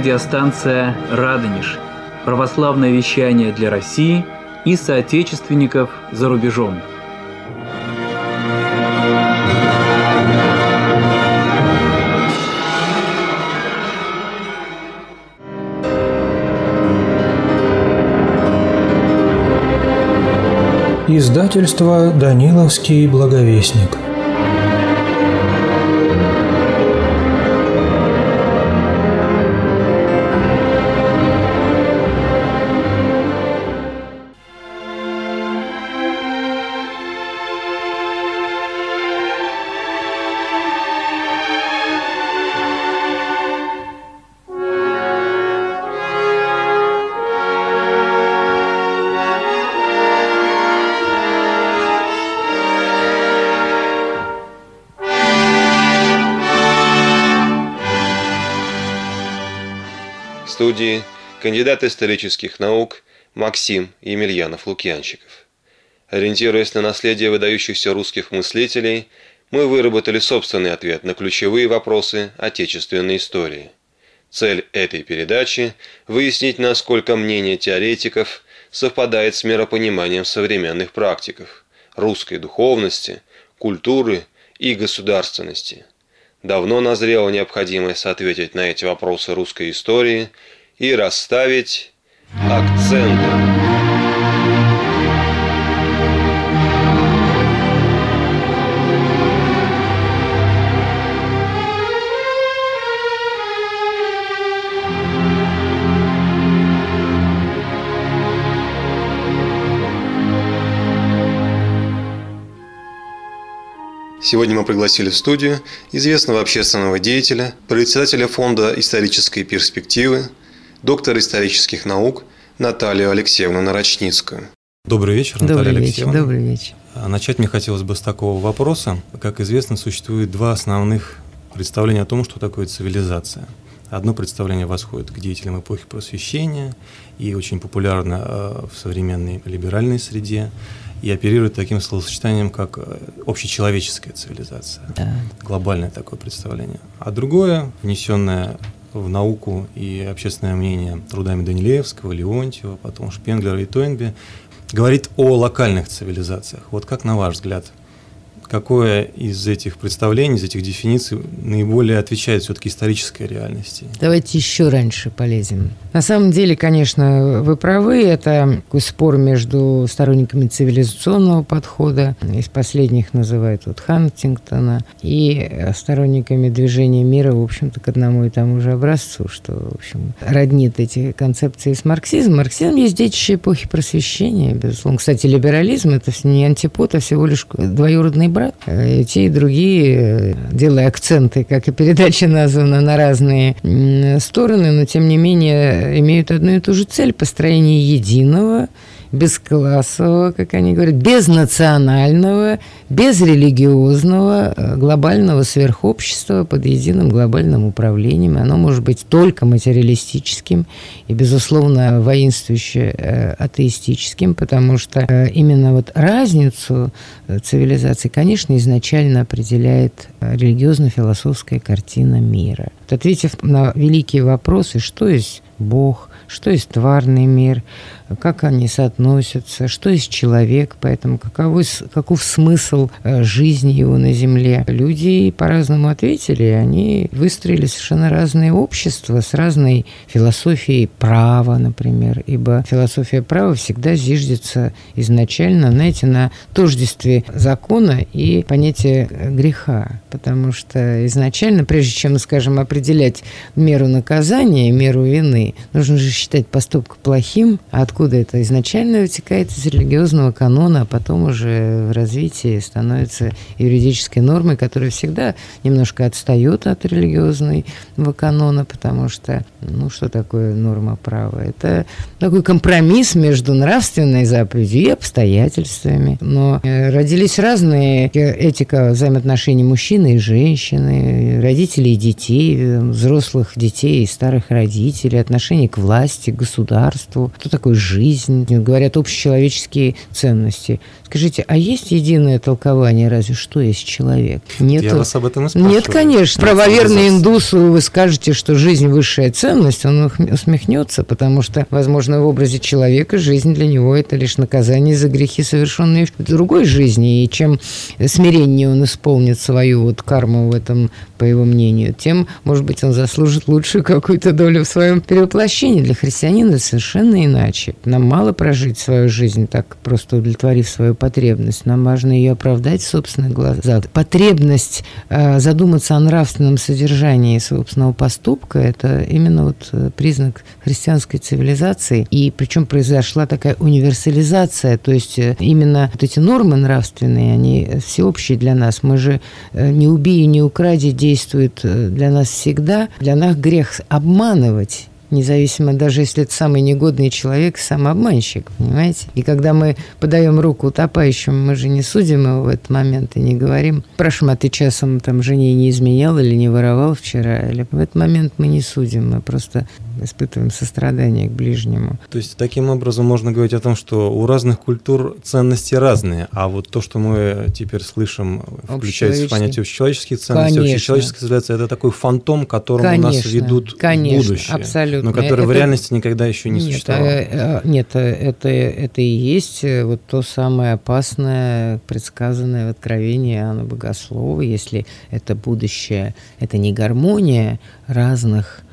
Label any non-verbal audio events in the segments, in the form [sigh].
радиостанция «Радонеж» – православное вещание для России и соотечественников за рубежом. Издательство «Даниловский благовестник». Студии кандидат исторических наук Максим Емельянов-Лукьянчиков. Ориентируясь на наследие выдающихся русских мыслителей, мы выработали собственный ответ на ключевые вопросы отечественной истории. Цель этой передачи – выяснить, насколько мнение теоретиков совпадает с миропониманием современных практиков, русской духовности, культуры и государственности. Давно назрела необходимость ответить на эти вопросы русской истории – и расставить акценты. Сегодня мы пригласили в студию известного общественного деятеля, председателя фонда исторической перспективы, доктор исторических наук Наталью Алексеевну Нарочницкую. Добрый вечер, Наталья добрый Алексеевна. Вечер, добрый вечер. А начать мне хотелось бы с такого вопроса. Как известно, существует два основных представления о том, что такое цивилизация. Одно представление восходит к деятелям эпохи просвещения и очень популярно э, в современной либеральной среде и оперирует таким словосочетанием, как э, общечеловеческая цивилизация. Да. Глобальное такое представление. А другое, внесенное в науку и общественное мнение трудами Данилевского, Леонтьева, потом Шпенглера и Тойнби, говорит о локальных цивилизациях. Вот как на ваш взгляд, какое из этих представлений, из этих дефиниций наиболее отвечает все-таки исторической реальности? Давайте еще раньше полезем. На самом деле, конечно, вы правы, это такой спор между сторонниками цивилизационного подхода, из последних называют вот Хантингтона, и сторонниками движения мира, в общем-то, к одному и тому же образцу, что, в общем, роднит эти концепции с марксизмом. Марксизм есть детище эпохи просвещения, безусловно. Кстати, либерализм – это не антипод, а всего лишь двоюродный брат брат. И те, и другие, делая акценты, как и передача названа, на разные стороны, но тем не менее имеют одну и ту же цель – построение единого, бесклассового, как они говорят, безнационального, безрелигиозного э, глобального сверхобщества под единым глобальным управлением. Оно может быть только материалистическим и, безусловно, воинствующе э, атеистическим, потому что э, именно вот разницу цивилизации, конечно, изначально определяет религиозно-философская картина мира. Вот ответив на великие вопросы, что есть Бог, что есть тварный мир, как они соотносятся, что есть человек, поэтому каковой, каков смысл э, жизни его на Земле. Люди по-разному ответили, они выстроили совершенно разные общества с разной философией права, например, ибо философия права всегда зиждется изначально, знаете, на тождестве закона и понятия греха, потому что изначально, прежде чем, скажем, определять меру наказания, меру вины, нужно же считать поступок плохим, а откуда это изначально вытекает из религиозного канона, а потом уже в развитии становится юридической нормой, которая всегда немножко отстает от религиозного канона, потому что, ну, что такое норма права? Это такой компромисс между нравственной заповедью и обстоятельствами. Но э, родились разные этика взаимоотношений мужчины и женщины, родителей и детей, взрослых детей старых родителей, отношение к власти, власти, государству, что такое жизнь, говорят общечеловеческие ценности. Скажите, а есть единое толкование разве что есть человек? Нет, Я вас об этом и спрашиваю. Нет, конечно. Правоверный индусу вы скажете, что жизнь высшая ценность, он усмехнется, потому что, возможно, в образе человека жизнь для него это лишь наказание за грехи, совершенные в другой жизни. И чем смиреннее он исполнит свою вот карму в этом, по его мнению, тем, может быть, он заслужит лучшую какую-то долю в своем перевоплощении. Для христианина совершенно иначе. Нам мало прожить свою жизнь так, просто удовлетворив свою потребность. Нам важно ее оправдать в собственных глазах. Потребность э, задуматься о нравственном содержании собственного поступка – это именно вот э, признак христианской цивилизации. И причем произошла такая универсализация, то есть э, именно вот эти нормы нравственные, они всеобщие для нас. Мы же э, не убей, не укради действует для нас всегда. Для нас грех обманывать независимо, даже если это самый негодный человек, самообманщик, понимаете? И когда мы подаем руку утопающему, мы же не судим его в этот момент и не говорим, спрашиваем, а ты часом там жене не изменял или не воровал вчера? Или в этот момент мы не судим, мы просто испытываем сострадание к ближнему. То есть таким образом можно говорить о том, что у разных культур ценности разные, а вот то, что мы теперь слышим, включается в понятие общечеловеческих ценностей, конечно. общечеловеческая цивилизация, это такой фантом, которому конечно, нас ведут конечно, в будущее, абсолютно. Но который это... в реальности никогда еще не нет, существовал. Э, э, нет, э, это, это и есть вот то самое опасное, предсказанное в Откровении Иоанна Богослова, если это будущее, это не гармония разных Э,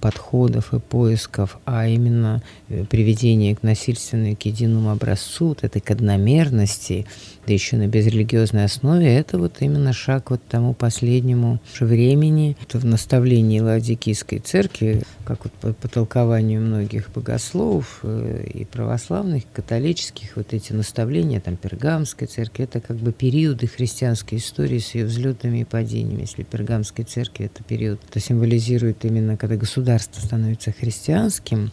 подходов и поисков, а именно э, приведение к насильственной, к единому образцу, вот этой к одномерности, да еще на безрелигиозной основе, это вот именно шаг вот тому последнему времени. Это в наставлении Ладикийской церкви, как вот по, по толкованию многих богословов э, и православных, католических, вот эти наставления, там, Пергамской церкви, это как бы периоды христианской истории с ее взлетами и падениями. Если Пергамской церкви это период, то символизирует именно, когда государство становится христианским,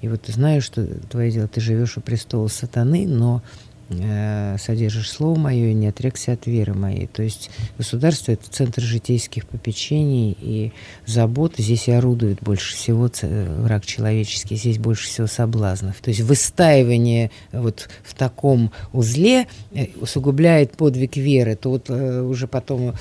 и вот ты знаешь, что твое дело, ты живешь у престола сатаны, но Э, содержишь слово мое и не отрекся от веры моей. То есть государство – это центр житейских попечений и забот. Здесь и орудует больше всего враг человеческий, здесь больше всего соблазнов. То есть выстаивание вот в таком узле э, усугубляет подвиг веры. То вот э, уже потом,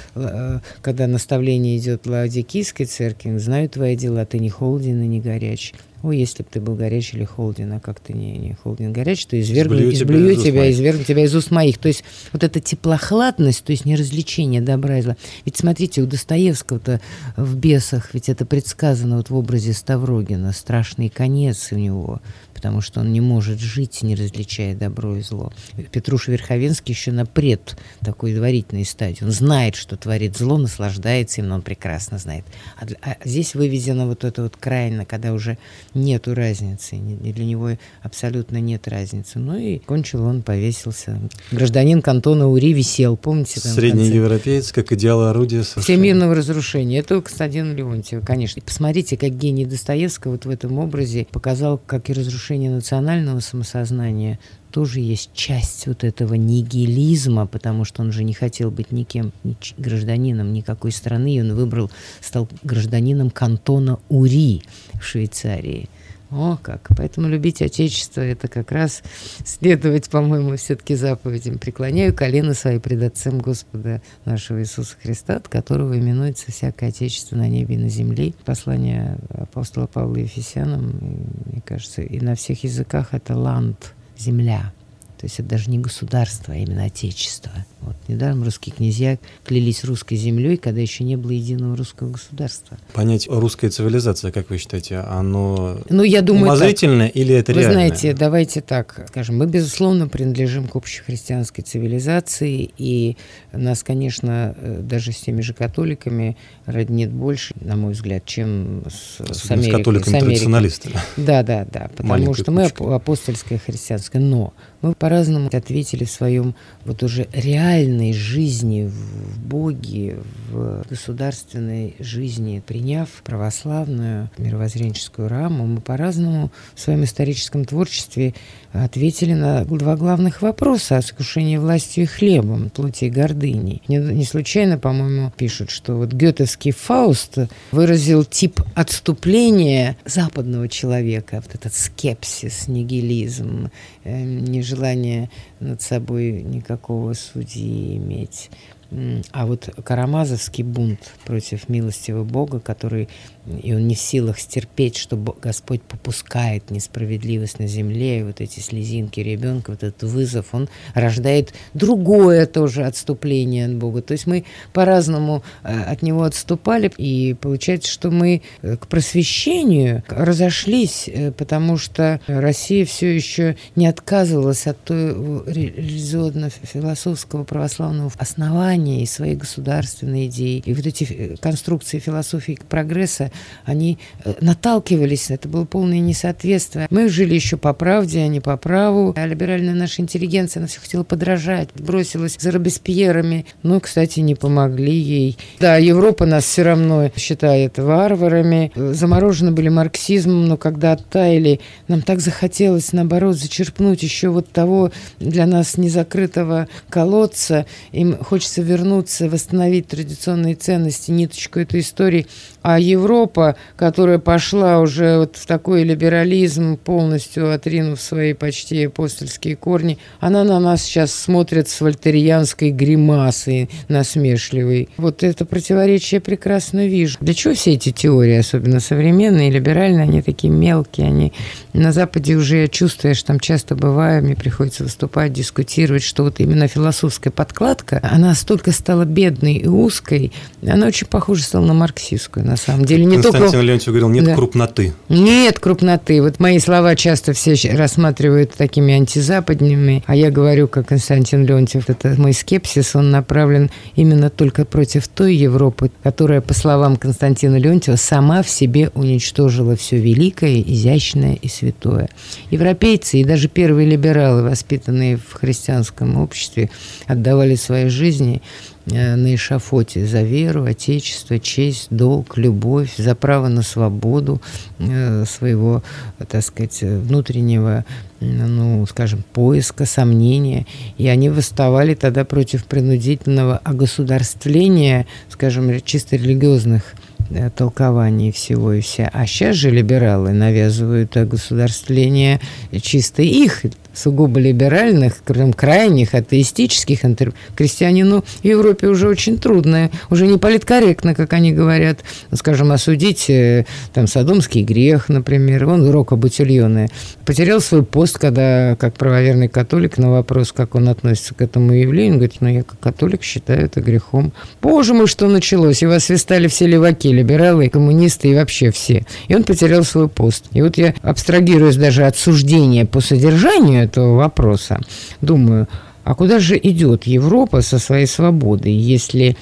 когда наставление идет Лаодикийской церкви, знаю твои дела, ты не холоден и не горячий. Ой, если бы ты был горячий или холдин, а как ты не, не холдин горячий, то извергну, изблюю, изблюю тебя, тебя извергну тебя из уст моих. То есть вот эта теплохладность, то есть неразличение добра и зла. Ведь смотрите, у Достоевского-то в «Бесах» ведь это предсказано вот в образе Ставрогина, страшный конец у него потому что он не может жить, не различая добро и зло. Петруш Верховенский еще на пред такой дворительной стадии. Он знает, что творит зло, наслаждается им, но он прекрасно знает. А, а здесь выведено вот это вот крайне, когда уже нету разницы, и для него абсолютно нет разницы. Ну и кончил он, повесился. Гражданин кантона Ури висел, помните? Там Среднеевропеец, как идеал орудия Всемирного разрушения. Это Константин Леонтьев, конечно. Посмотрите, как гений Достоевского вот в этом образе показал, как и разрушение разрушение национального самосознания тоже есть часть вот этого нигилизма, потому что он же не хотел быть никем, ни гражданином никакой страны, и он выбрал, стал гражданином кантона Ури в Швейцарии. О, как. Поэтому любить Отечество – это как раз следовать, по-моему, все-таки заповедям. Преклоняю колено свои пред Отцем Господа нашего Иисуса Христа, от которого именуется всякое Отечество на небе и на земле. Послание апостола Павла Ефесянам, кажется, и на всех языках это «ланд» – земля. То есть это даже не государство, а именно отечество. Вот недаром русские князья клялись русской землей, когда еще не было единого русского государства. Понять русская цивилизация, как вы считаете, оно ну, я думаю, умозрительное так. или это вы реальное? Вы знаете, давайте так скажем, мы, безусловно, принадлежим к общехристианской цивилизации, и нас, конечно, э, даже с теми же католиками роднит больше, на мой взгляд, чем с, с Америкой. С католиками-традиционалистами. Да, да, да, потому что мы апостольская христианская, но мы по-разному ответили в своем вот уже реальной жизни в Боге, в государственной жизни, приняв православную мировоззренческую раму, мы по-разному в своем историческом творчестве ответили на два главных вопроса о искушении властью и хлебом, плоти и гордыни. Не, не случайно, по-моему, пишут, что вот гетовский Фауст выразил тип отступления западного человека, вот этот скепсис, нигилизм, э, нежелание над собой никакого судьи иметь. А вот Карамазовский бунт против милостивого Бога, который и он не в силах стерпеть, что Господь попускает несправедливость на земле, и вот эти слезинки ребенка, вот этот вызов, он рождает другое тоже отступление от Бога. То есть мы по-разному э, от него отступали, и получается, что мы э, к просвещению разошлись, э, потому что Россия все еще не отказывалась от той религиозно-философского православного основания и своей государственной идеи. И вот эти конструкции философии прогресса, они э, наталкивались, это было полное несоответствие. Мы жили еще по правде, а не по праву. А либеральная наша интеллигенция, она все хотела подражать, бросилась за Робеспьерами, но, кстати, не помогли ей. Да, Европа нас все равно считает варварами. Заморожены были марксизмом, но когда оттаяли, нам так захотелось, наоборот, зачерпнуть еще вот того для нас незакрытого колодца. Им хочется вернуться, восстановить традиционные ценности, ниточку этой истории. А Европа, которая пошла уже вот в такой либерализм, полностью отринув свои почти апостольские корни, она на нас сейчас смотрит с вольтерианской гримасой насмешливой. Вот это противоречие прекрасно вижу. Для чего все эти теории, особенно современные, либеральные, они такие мелкие, они на Западе уже я чувствую, что там часто бываю, мне приходится выступать, дискутировать, что вот именно философская подкладка, она столько стала бедной и узкой, она очень похожа стала на марксистскую, на самом деле. Не Константин только... Леонтьев говорил, нет да. крупноты. Нет крупноты. Вот мои слова часто все рассматривают такими антизападными, а я говорю, как Константин Леонтьев, это мой скепсис, он направлен именно только против той Европы, которая, по словам Константина Леонтьева, сама в себе уничтожила все великое, изящное и святое. Европейцы и даже первые либералы, воспитанные в христианском обществе, отдавали свои жизни на эшафоте за веру, отечество, честь, долг, любовь, за право на свободу э, своего, так сказать, внутреннего, ну, скажем, поиска, сомнения. И они восставали тогда против принудительного огосударствления, скажем, чисто религиозных э, толкований всего и вся. А сейчас же либералы навязывают огосударствление чисто их сугубо либеральных, крайних, атеистических крестьянину в Европе уже очень трудно, уже не политкорректно, как они говорят, скажем, осудить э, там садомский грех, например, он Рока Бутильоне потерял свой пост, когда, как правоверный католик, на вопрос, как он относится к этому явлению, говорит, ну, я как католик считаю это грехом. Боже мой, что началось, и вас свистали все леваки, либералы, коммунисты и вообще все. И он потерял свой пост. И вот я абстрагируюсь даже от суждения по содержанию этого вопроса, думаю, а куда же идет Европа со своей свободой, если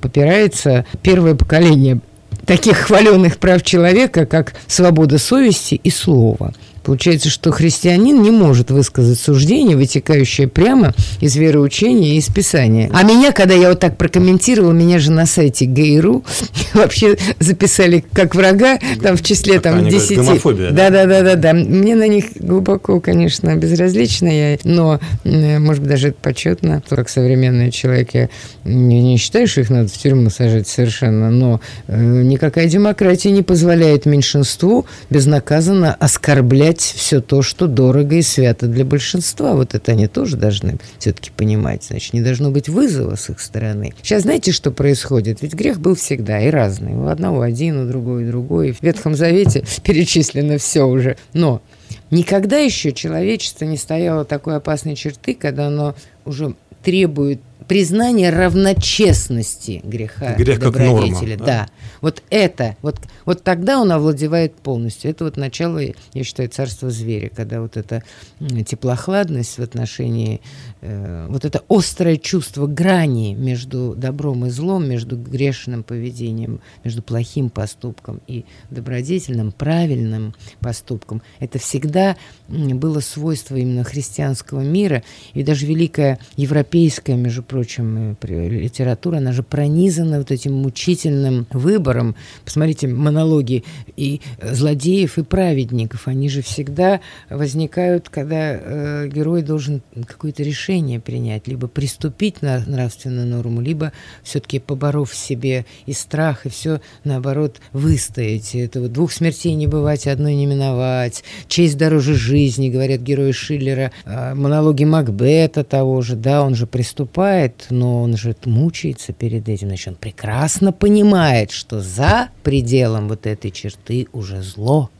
попирается первое поколение таких хваленных прав человека, как свобода совести и слова – Получается, что христианин не может высказать суждение, вытекающее прямо из вероучения и из Писания. А меня, когда я вот так прокомментировала, меня же на сайте Гейру [laughs] вообще записали как врага, там в числе там десяти. Да, да, да, да, да. Мне на них глубоко, конечно, безразлично, я, но, может быть, даже это почетно. Как современный человек, я не, не считаю, что их надо в тюрьму сажать совершенно, но э, никакая демократия не позволяет меньшинству безнаказанно оскорблять отдать все то, что дорого и свято для большинства. Вот это они тоже должны все-таки понимать. Значит, не должно быть вызова с их стороны. Сейчас знаете, что происходит? Ведь грех был всегда и разный. У одного один, у другого и другой. В Ветхом Завете [laughs] перечислено все уже. Но никогда еще человечество не стояло такой опасной черты, когда оно уже требует признание равночестности греха Грех добродетели. Как норма, да? да. Вот это, вот, вот тогда он овладевает полностью. Это вот начало, я считаю, царства зверя, когда вот эта теплохладность в отношении, э, вот это острое чувство грани между добром и злом, между грешным поведением, между плохим поступком и добродетельным, правильным поступком, это всегда было свойство именно христианского мира и даже великая европейская, между прочим, литература, она же пронизана вот этим мучительным выбором. Посмотрите, монологи и злодеев, и праведников, они же всегда возникают, когда э, герой должен какое-то решение принять, либо приступить на нравственную норму, либо все-таки поборов в себе и страх, и все, наоборот, выстоять. Это вот двух смертей не бывать, одной не миновать, честь дороже жизни, говорят герои Шиллера, а монологи Макбета того же, да, он же приступает, но он же мучается перед этим, значит, он прекрасно понимает, что за пределом вот этой черты уже зло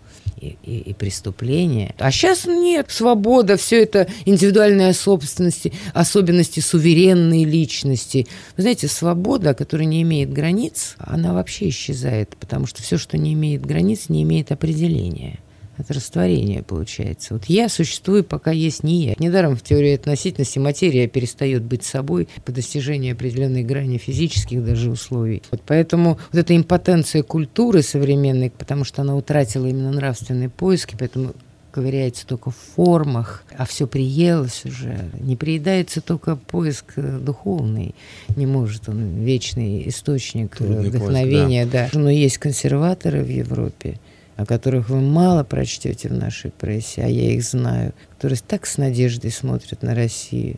и, и, и преступления. А сейчас нет, свобода, все это индивидуальная собственность, особенности суверенной личности. Вы знаете, свобода, которая не имеет границ, она вообще исчезает, потому что все, что не имеет границ, не имеет определения. Это растворение получается. Вот я существую, пока есть не я. Недаром в теории относительности материя перестает быть собой по достижении определенной грани физических даже условий. Вот поэтому вот эта импотенция культуры современной, потому что она утратила именно нравственные поиски, поэтому ковыряется только в формах, а все приелось уже. Не приедается только поиск э, духовный. Не может он вечный источник э, Трудный вдохновения. Поиск, да. да. Но есть консерваторы в Европе, о которых вы мало прочтете в нашей прессе, а я их знаю, которые так с надеждой смотрят на Россию.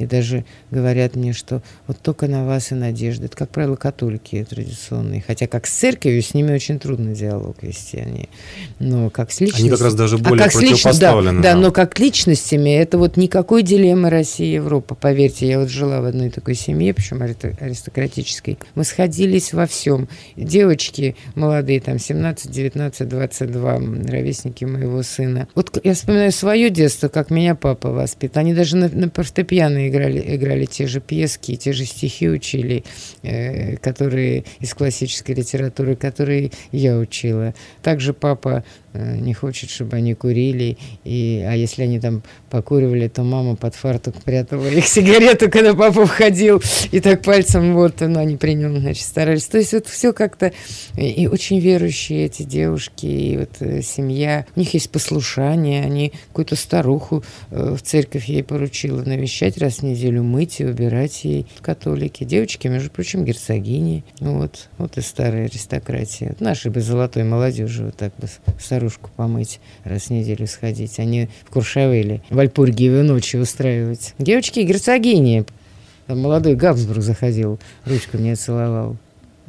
И даже говорят мне, что вот только на вас и надежда. Это, как правило, католики традиционные. Хотя как с церковью с ними очень трудно диалог вести. Они, но как с личностями... Они как раз даже а более а как противопоставлены. Да, да, но как личностями это вот никакой дилеммы России и Европы. Поверьте, я вот жила в одной такой семье, причем аристократической. Мы сходились во всем. Девочки молодые, там 17, 19, 22, ровесники моего сына. Вот я вспоминаю свое детство, как меня папа воспитал. Они даже на, на фортепиано играли, играли те же пьески, те же стихи учили, э, которые из классической литературы, которые я учила. Также папа Э, не хочет, чтобы они курили. И, а если они там покуривали, то мама под фартук прятала их [laughs] сигарету, когда папа входил, и так пальцем вот, ну, они при нем, значит, старались. То есть вот все как-то, и очень верующие эти девушки, и вот э, семья, у них есть послушание, они какую-то старуху э, в церковь ей поручила навещать раз неделю, мыть и убирать ей католики. Девочки, между прочим, герцогини. Вот, вот и старая аристократия. Нашей бы золотой молодежи вот так бы старушку помыть, раз в неделю сходить, а не в Куршавеле, в Альпургиеве ночи устраивать. Девочки герцогини. Там молодой Габсбург заходил, ручку мне целовал.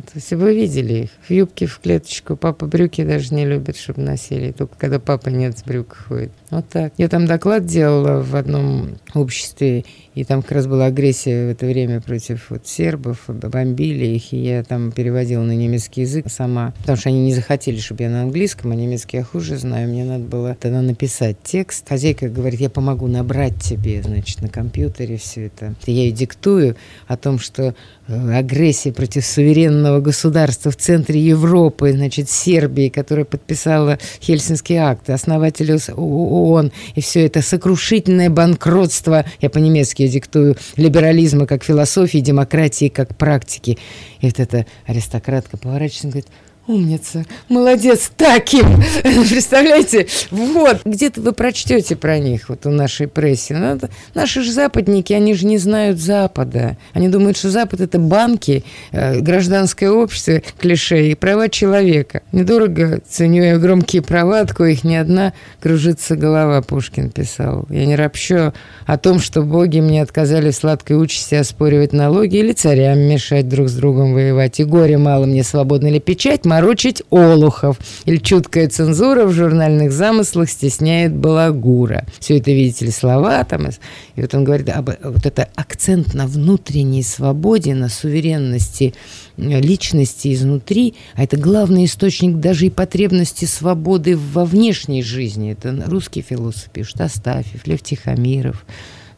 То есть вы видели их в юбке в клеточку. Папа брюки даже не любит, чтобы носили. Только когда папа нет, с брюк ходит. Вот так. Я там доклад делала в одном обществе, и там как раз была агрессия в это время против вот сербов, бомбили их, и я там переводила на немецкий язык сама, потому что они не захотели, чтобы я на английском, а немецкий я хуже знаю, мне надо было тогда написать текст. Хозяйка говорит, я помогу набрать тебе, значит, на компьютере все это. Я ей диктую о том, что э, агрессия против суверенного государства в центре Европы, значит, Сербии, которая подписала Хельсинский акт, основатель ООН, и все это сокрушительное банкротство, я по-немецки диктую, либерализма как философии, демократии как практики. И вот эта аристократка поворачивается и говорит, Умница, молодец, таким. [laughs] Представляете, вот, где-то вы прочтете про них вот в нашей прессе. Надо, наши же западники, они же не знают Запада. Они думают, что Запад – это банки, э, гражданское общество, клише и права человека. Недорого ценю я громкие права, от коих ни одна кружится голова, Пушкин писал. Я не ропщу о том, что боги мне отказали в сладкой участи оспоривать налоги или царям мешать друг с другом воевать. И горе мало мне свободно ли печать, морочить олухов. Или чуткая цензура в журнальных замыслах стесняет балагура. Все это, видите ли, слова там. И вот он говорит об вот это акцент на внутренней свободе, на суверенности э, личности изнутри, а это главный источник даже и потребности свободы во внешней жизни. Это русские философы пишут, Астафьев, Лев Тихомиров,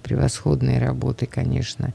превосходные работы, конечно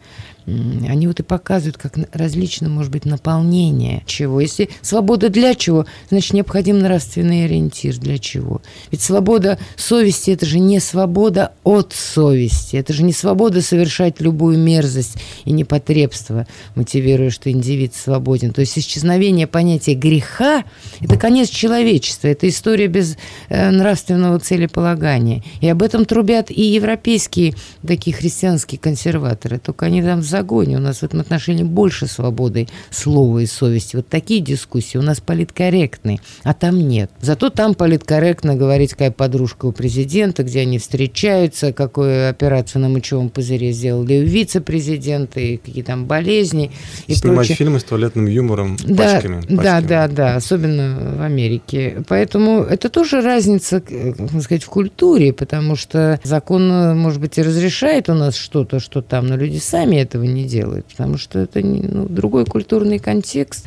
они вот и показывают, как различно может быть наполнение чего. Если свобода для чего, значит необходим нравственный ориентир для чего. Ведь свобода совести – это же не свобода от совести, это же не свобода совершать любую мерзость и непотребство, мотивируя, что индивид свободен. То есть исчезновение понятия греха – это конец человечества, это история без э, нравственного целеполагания. И об этом трубят и европейские такие христианские консерваторы, только они там в загоне. У нас в этом отношении больше свободы слова и совести. Вот такие дискуссии у нас политкорректные, а там нет. Зато там политкорректно говорить, какая подружка у президента, где они встречаются, какую операцию на мочевом пузыре сделали у вице-президента, и какие там болезни. И Снимать прочее. фильмы с туалетным юмором, да, пачками, пачками. Да, да, да, особенно в Америке. Поэтому это тоже разница, как сказать, в культуре, потому что закон, может быть, и разрешает у нас что-то, что там, но люди сами этого не делают, потому что это ну, другой культурный контекст.